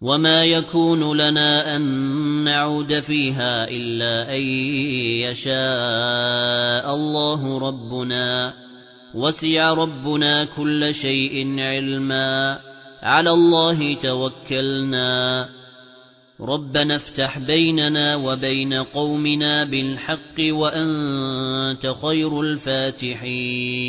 وما يكون لنا أن نعود فيها إلا أن يشاء الله ربنا وسع ربنا كل شيء علما على الله توكلنا ربنا افتح بيننا وبين قومنا بالحق وأنت خير الفاتحين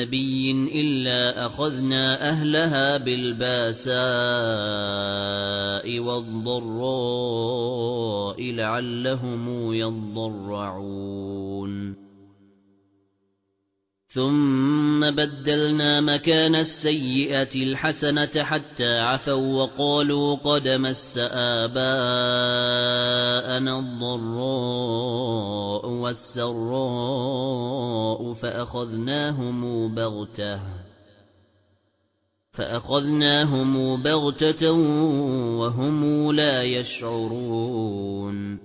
نبي إلا أخذنا أهلها بالباساء والضراء لعلهم يضرعون. ثُمَّ بَدَّلْنَا مَكَانَ السَّيِّئَةِ الْحَسَنَةَ حَتَّى عَفَوْا وَقَالُوا قَدْ مَسَّ آبَاءَنَا الضَّرَّاءُ وَالسَّرَّاءُ فَأَخَذْنَاهُمْ بَغْتَةً فَأَخَذْنَاهُمْ بَغْتَةً وَهُمْ لَا يَشْعُرُونَ.